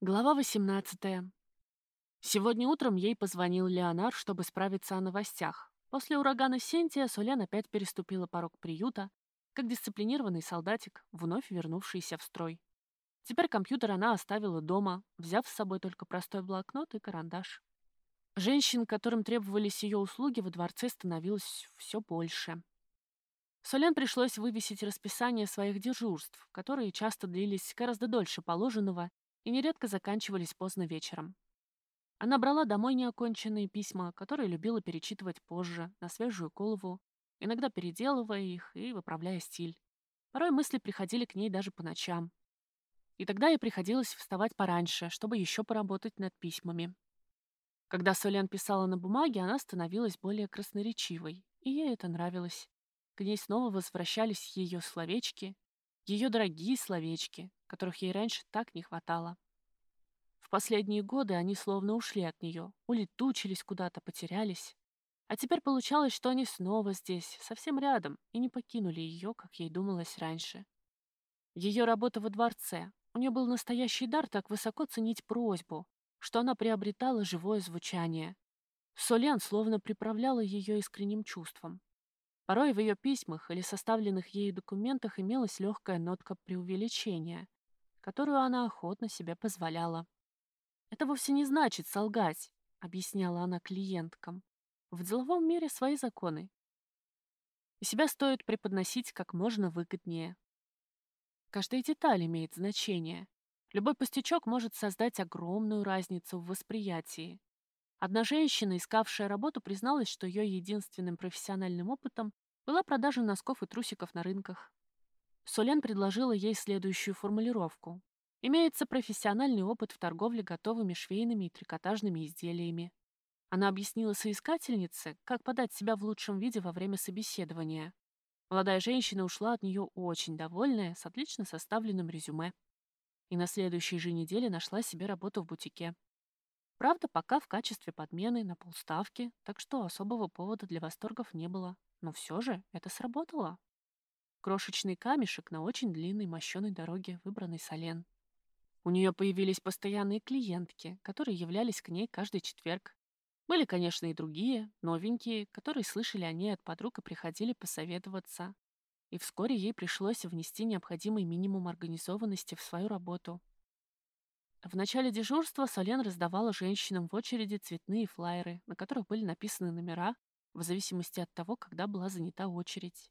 Глава 18. Сегодня утром ей позвонил Леонар, чтобы справиться о новостях. После урагана Сентия Солен опять переступила порог приюта, как дисциплинированный солдатик, вновь вернувшийся в строй. Теперь компьютер она оставила дома, взяв с собой только простой блокнот и карандаш. Женщин, которым требовались ее услуги, во дворце становилось все больше. Солен пришлось вывесить расписание своих дежурств, которые часто длились гораздо дольше положенного и нередко заканчивались поздно вечером. Она брала домой неоконченные письма, которые любила перечитывать позже, на свежую голову, иногда переделывая их и выправляя стиль. Порой мысли приходили к ней даже по ночам. И тогда ей приходилось вставать пораньше, чтобы еще поработать над письмами. Когда Солен писала на бумаге, она становилась более красноречивой, и ей это нравилось. К ней снова возвращались ее словечки, ее дорогие словечки, которых ей раньше так не хватало. В последние годы они словно ушли от нее, улетучились куда-то, потерялись. А теперь получалось, что они снова здесь, совсем рядом, и не покинули ее, как ей думалось раньше. Ее работа во дворце. У нее был настоящий дар так высоко ценить просьбу, что она приобретала живое звучание. Солен словно приправляла ее искренним чувством. Порой в ее письмах или составленных ею документах имелась легкая нотка преувеличения, которую она охотно себе позволяла. «Это вовсе не значит солгать», — объясняла она клиенткам. «В деловом мире свои законы. И себя стоит преподносить как можно выгоднее. Каждая деталь имеет значение. Любой пустячок может создать огромную разницу в восприятии. Одна женщина, искавшая работу, призналась, что ее единственным профессиональным опытом была продажа носков и трусиков на рынках. Солен предложила ей следующую формулировку. Имеется профессиональный опыт в торговле готовыми швейными и трикотажными изделиями. Она объяснила соискательнице, как подать себя в лучшем виде во время собеседования. Молодая женщина ушла от нее очень довольная, с отлично составленным резюме. И на следующей же неделе нашла себе работу в бутике. Правда, пока в качестве подмены на полставки, так что особого повода для восторгов не было. Но все же это сработало. Крошечный камешек на очень длинной мощеной дороге, выбранной Солен. У нее появились постоянные клиентки, которые являлись к ней каждый четверг. Были, конечно, и другие, новенькие, которые слышали о ней от подруг и приходили посоветоваться. И вскоре ей пришлось внести необходимый минимум организованности в свою работу. В начале дежурства Солен раздавала женщинам в очереди цветные флаеры, на которых были написаны номера, в зависимости от того, когда была занята очередь.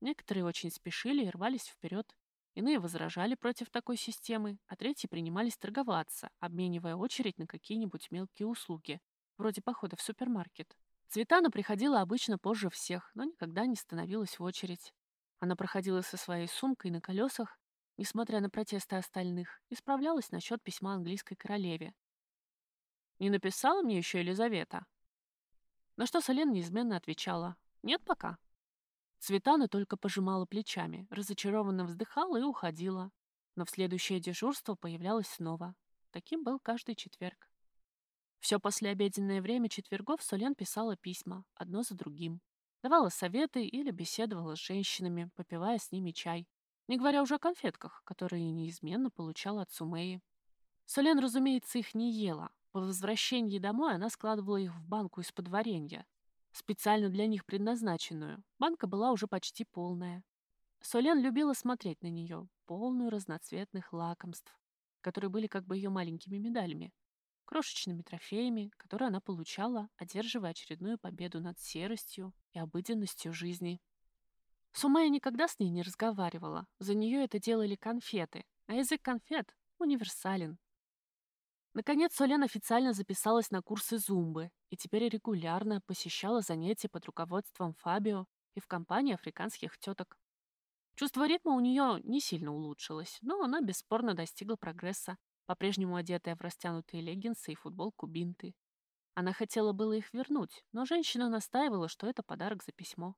Некоторые очень спешили и рвались вперед, Иные возражали против такой системы, а третьи принимались торговаться, обменивая очередь на какие-нибудь мелкие услуги, вроде похода в супермаркет. Цветана приходила обычно позже всех, но никогда не становилась в очередь. Она проходила со своей сумкой на колесах, несмотря на протесты остальных, и справлялась насчет письма английской королеве. «Не написала мне еще Елизавета?» На что Солен неизменно отвечала «Нет пока». Цветана только пожимала плечами, разочарованно вздыхала и уходила. Но в следующее дежурство появлялась снова. Таким был каждый четверг. Все послеобеденное время четвергов Солен писала письма, одно за другим. Давала советы или беседовала с женщинами, попивая с ними чай. Не говоря уже о конфетках, которые неизменно получала от Сумеи. Солен, разумеется, их не ела. По возвращении домой она складывала их в банку из-под варенья, специально для них предназначенную. Банка была уже почти полная. Солен любила смотреть на нее, полную разноцветных лакомств, которые были как бы ее маленькими медалями, крошечными трофеями, которые она получала, одерживая очередную победу над серостью и обыденностью жизни. Сумая никогда с ней не разговаривала, за нее это делали конфеты, а язык конфет универсален, Наконец, Солен официально записалась на курсы зумбы и теперь регулярно посещала занятия под руководством Фабио и в компании африканских теток. Чувство ритма у нее не сильно улучшилось, но она бесспорно достигла прогресса, по-прежнему одетая в растянутые леггинсы и футболку бинты. Она хотела было их вернуть, но женщина настаивала, что это подарок за письмо.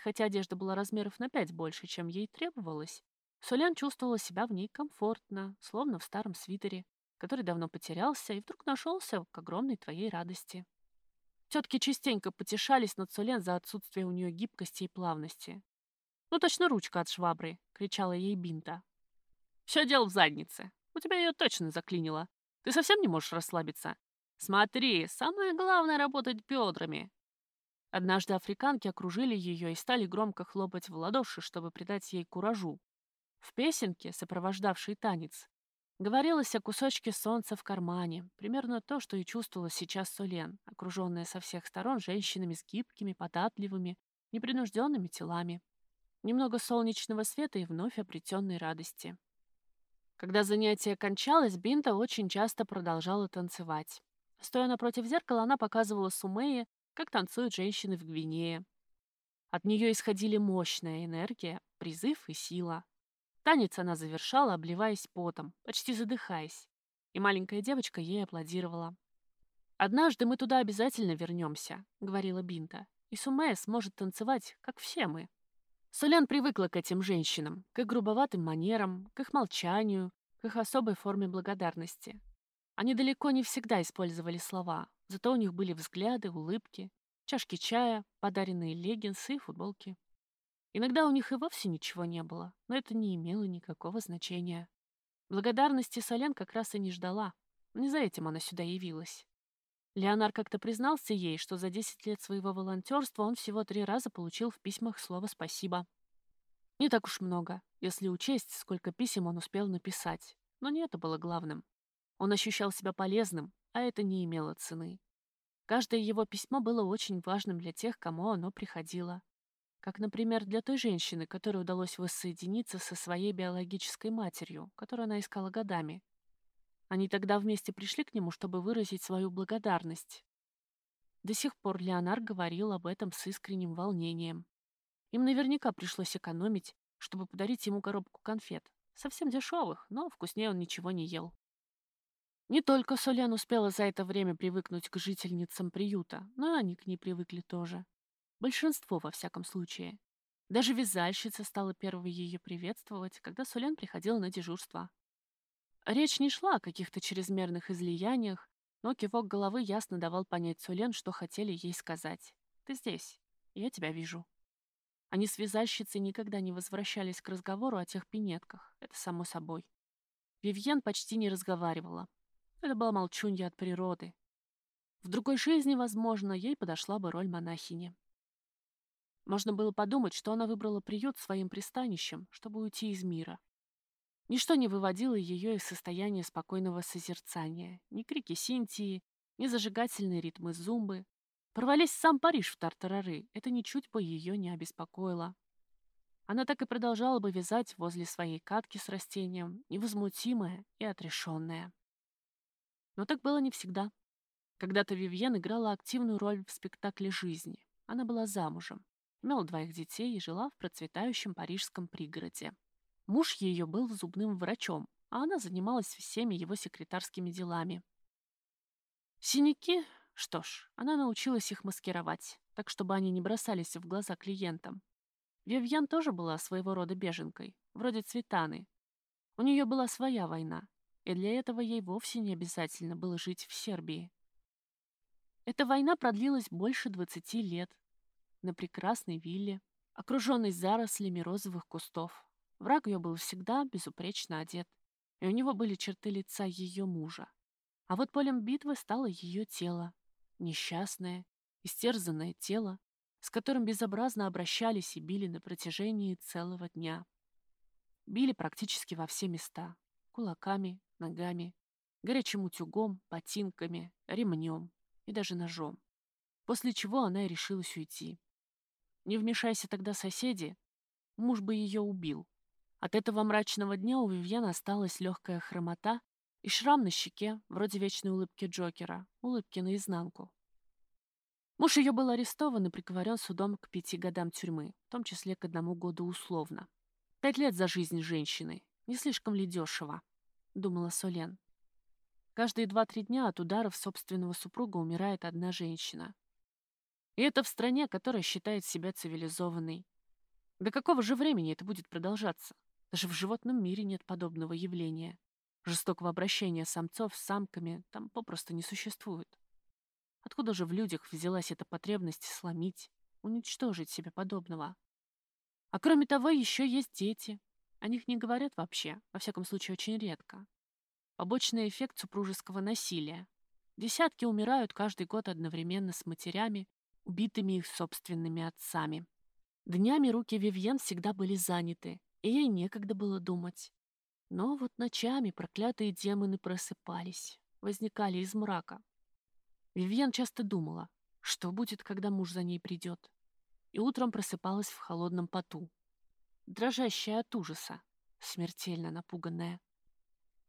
И хотя одежда была размеров на пять больше, чем ей требовалось, Солян чувствовала себя в ней комфортно, словно в старом свитере, который давно потерялся и вдруг нашелся к огромной твоей радости. Тетки частенько потешались над Солен за отсутствие у нее гибкости и плавности. «Ну точно ручка от швабры!» — кричала ей Бинта. «Все дело в заднице!» У тебя ее точно заклинило. Ты совсем не можешь расслабиться? Смотри, самое главное — работать бедрами. Однажды африканки окружили ее и стали громко хлопать в ладоши, чтобы придать ей куражу. В песенке, сопровождавшей танец, говорилось о кусочке солнца в кармане, примерно то, что и чувствовала сейчас Солен, окруженная со всех сторон женщинами с гибкими, податливыми, непринужденными телами. Немного солнечного света и вновь обретенной радости. Когда занятие кончалось, Бинта очень часто продолжала танцевать. Стоя напротив зеркала, она показывала Сумее, как танцуют женщины в Гвинее. От нее исходили мощная энергия, призыв и сила. Танец она завершала, обливаясь потом, почти задыхаясь. И маленькая девочка ей аплодировала. «Однажды мы туда обязательно вернемся», — говорила Бинта. «И Сумея сможет танцевать, как все мы». Солян привыкла к этим женщинам, к их грубоватым манерам, к их молчанию, к их особой форме благодарности. Они далеко не всегда использовали слова, зато у них были взгляды, улыбки, чашки чая, подаренные леггинсы и футболки. Иногда у них и вовсе ничего не было, но это не имело никакого значения. Благодарности Солен как раз и не ждала. Не за этим она сюда явилась. Леонар как-то признался ей, что за 10 лет своего волонтерства он всего три раза получил в письмах слово «спасибо». Не так уж много, если учесть, сколько писем он успел написать. Но не это было главным. Он ощущал себя полезным, а это не имело цены. Каждое его письмо было очень важным для тех, кому оно приходило. Как, например, для той женщины, которой удалось воссоединиться со своей биологической матерью, которую она искала годами. Они тогда вместе пришли к нему, чтобы выразить свою благодарность. До сих пор Леонар говорил об этом с искренним волнением. Им наверняка пришлось экономить, чтобы подарить ему коробку конфет. Совсем дешевых, но вкуснее он ничего не ел. Не только Солян успела за это время привыкнуть к жительницам приюта, но и они к ней привыкли тоже. Большинство, во всяком случае. Даже вязальщица стала первой ее приветствовать, когда Солян приходила на дежурство. Речь не шла о каких-то чрезмерных излияниях, но кивок головы ясно давал понять Сулен, что хотели ей сказать. «Ты здесь. Я тебя вижу». Они с вязальщицей никогда не возвращались к разговору о тех пинетках. Это само собой. Вивьен почти не разговаривала. Это была молчунья от природы. В другой жизни, возможно, ей подошла бы роль монахини. Можно было подумать, что она выбрала приют своим пристанищем, чтобы уйти из мира. Ничто не выводило ее из состояния спокойного созерцания. Ни крики Синтии, ни зажигательные ритмы зумбы. Порвались сам Париж в тартарары. Это ничуть бы ее не обеспокоило. Она так и продолжала бы вязать возле своей катки с растением, невозмутимая и отрешенная. Но так было не всегда. Когда-то Вивьен играла активную роль в спектакле жизни. Она была замужем, имела двоих детей и жила в процветающем парижском пригороде. Муж ее был зубным врачом, а она занималась всеми его секретарскими делами. Синяки? Что ж, она научилась их маскировать, так чтобы они не бросались в глаза клиентам. Вивьян тоже была своего рода беженкой, вроде Цветаны. У нее была своя война, и для этого ей вовсе не обязательно было жить в Сербии. Эта война продлилась больше 20 лет на прекрасной вилле, окруженной зарослями розовых кустов, Враг ее был всегда безупречно одет, и у него были черты лица ее мужа. А вот полем битвы стало ее тело, несчастное, истерзанное тело, с которым безобразно обращались и били на протяжении целого дня. Били практически во все места — кулаками, ногами, горячим утюгом, ботинками, ремнем и даже ножом. После чего она и решилась уйти. Не вмешайся тогда соседи, муж бы ее убил. От этого мрачного дня у Вивьен осталась легкая хромота и шрам на щеке, вроде вечной улыбки Джокера, улыбки наизнанку. Муж ее был арестован и приговорен судом к пяти годам тюрьмы, в том числе к одному году условно. Пять лет за жизнь женщины. Не слишком ли дешево? Думала Солен. Каждые два-три дня от ударов собственного супруга умирает одна женщина. И это в стране, которая считает себя цивилизованной. До какого же времени это будет продолжаться? Даже в животном мире нет подобного явления. Жестокого обращения самцов с самками там попросту не существует. Откуда же в людях взялась эта потребность сломить, уничтожить себе подобного? А кроме того, еще есть дети. О них не говорят вообще, во всяком случае, очень редко. побочный эффект супружеского насилия. Десятки умирают каждый год одновременно с матерями, убитыми их собственными отцами. Днями руки Вивьен всегда были заняты, и ей некогда было думать. Но вот ночами проклятые демоны просыпались, возникали из мрака. Вивьен часто думала, что будет, когда муж за ней придет. И утром просыпалась в холодном поту, дрожащая от ужаса, смертельно напуганная.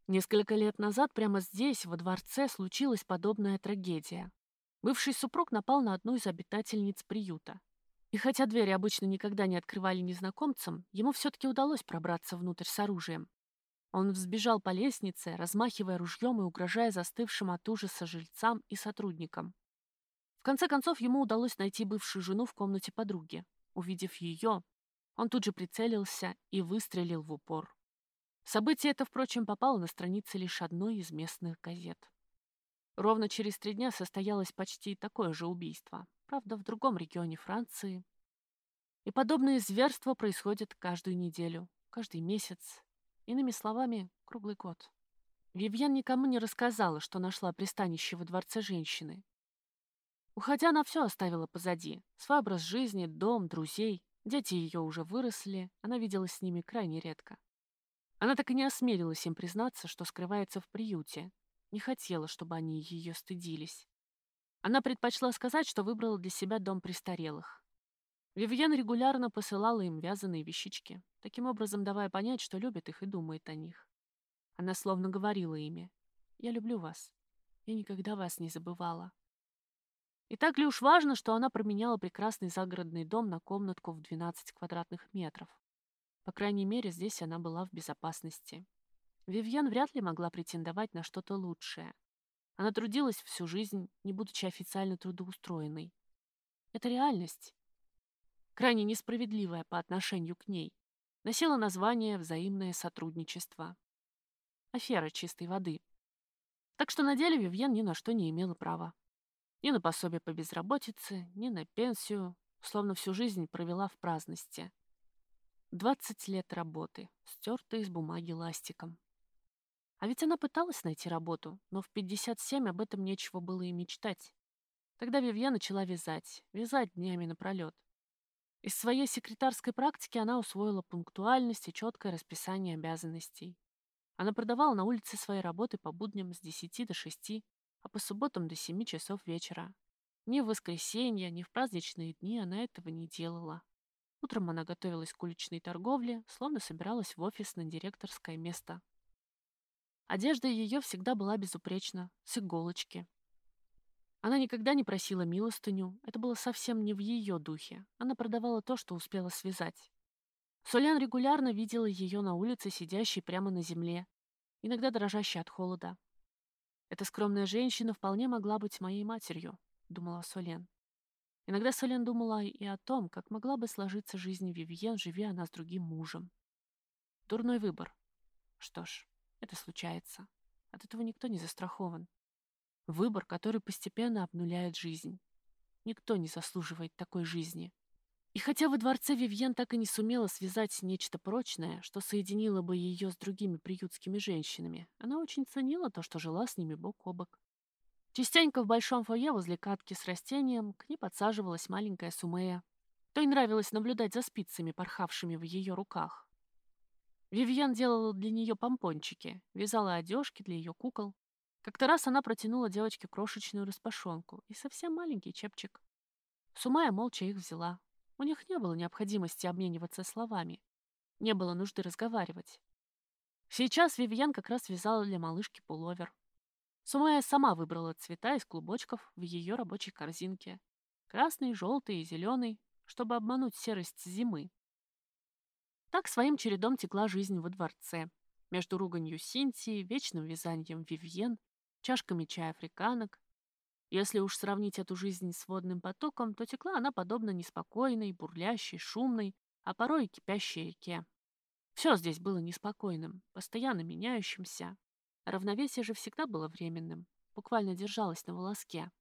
Несколько лет назад прямо здесь, во дворце, случилась подобная трагедия. Бывший супруг напал на одну из обитательниц приюта. И хотя двери обычно никогда не открывали незнакомцам, ему все-таки удалось пробраться внутрь с оружием. Он взбежал по лестнице, размахивая ружьем и угрожая застывшим от ужаса жильцам и сотрудникам. В конце концов, ему удалось найти бывшую жену в комнате подруги. Увидев ее, он тут же прицелился и выстрелил в упор. Событие это, впрочем, попало на страницы лишь одной из местных газет. Ровно через три дня состоялось почти такое же убийство, правда, в другом регионе Франции. И подобные зверства происходят каждую неделю, каждый месяц, иными словами, круглый год. Вивьен никому не рассказала, что нашла пристанище во дворце женщины. Уходя, она все оставила позади. Свой образ жизни, дом, друзей. Дети ее уже выросли, она виделась с ними крайне редко. Она так и не осмелилась им признаться, что скрывается в приюте. Не хотела, чтобы они ее стыдились. Она предпочла сказать, что выбрала для себя дом престарелых. Вивьен регулярно посылала им вязаные вещички, таким образом давая понять, что любит их и думает о них. Она словно говорила ими «Я люблю вас. Я никогда вас не забывала». И так ли уж важно, что она променяла прекрасный загородный дом на комнатку в 12 квадратных метров? По крайней мере, здесь она была в безопасности. Вивьен вряд ли могла претендовать на что-то лучшее. Она трудилась всю жизнь, не будучи официально трудоустроенной. Это реальность, крайне несправедливая по отношению к ней, носила название «взаимное сотрудничество». Афера чистой воды. Так что на деле Вивьен ни на что не имела права. Ни на пособие по безработице, ни на пенсию, словно всю жизнь провела в праздности. 20 лет работы, стертые из бумаги ластиком. А ведь она пыталась найти работу, но в 57 об этом нечего было и мечтать. Тогда Вивье начала вязать, вязать днями напролет. Из своей секретарской практики она усвоила пунктуальность и четкое расписание обязанностей. Она продавала на улице свои работы по будням с 10 до 6, а по субботам до 7 часов вечера. Ни в воскресенье, ни в праздничные дни она этого не делала. Утром она готовилась к уличной торговле, словно собиралась в офис на директорское место. Одежда ее всегда была безупречна, с иголочки. Она никогда не просила милостыню, это было совсем не в ее духе. Она продавала то, что успела связать. Солян регулярно видела ее на улице, сидящей прямо на земле, иногда дрожащей от холода. «Эта скромная женщина вполне могла быть моей матерью», — думала Солен. Иногда Солен думала и о том, как могла бы сложиться жизнь Вивьен, живя она с другим мужем. Дурной выбор. Что ж, это случается. От этого никто не застрахован. Выбор, который постепенно обнуляет жизнь. Никто не заслуживает такой жизни. И хотя во дворце Вивьен так и не сумела связать нечто прочное, что соединило бы ее с другими приютскими женщинами, она очень ценила то, что жила с ними бок о бок. Частенько в большом фойе возле катки с растением к ней подсаживалась маленькая Сумея. Той нравилось наблюдать за спицами, порхавшими в ее руках. Вивьен делала для нее помпончики, вязала одежки для ее кукол. Как-то раз она протянула девочке крошечную распашонку и совсем маленький чепчик. Сумая молча их взяла. У них не было необходимости обмениваться словами. Не было нужды разговаривать. Сейчас Вивьен как раз вязала для малышки пуловер. Сумая сама выбрала цвета из клубочков в ее рабочей корзинке. Красный, желтый и зеленый, чтобы обмануть серость зимы. Так своим чередом текла жизнь во дворце. Между руганью Синтии, вечным вязанием Вивьен, чашками чая африканок. Если уж сравнить эту жизнь с водным потоком, то текла она подобно неспокойной, бурлящей, шумной, а порой и кипящей реке. Все здесь было неспокойным, постоянно меняющимся, Равновесие же всегда было временным, буквально держалось на волоске.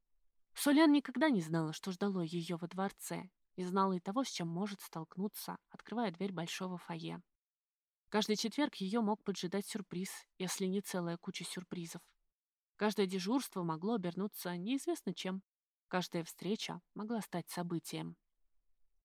Солян никогда не знала, что ждало ее во дворце, не знала и того, с чем может столкнуться, открывая дверь большого фойе. Каждый четверг ее мог поджидать сюрприз, если не целая куча сюрпризов. Каждое дежурство могло обернуться неизвестно чем. Каждая встреча могла стать событием.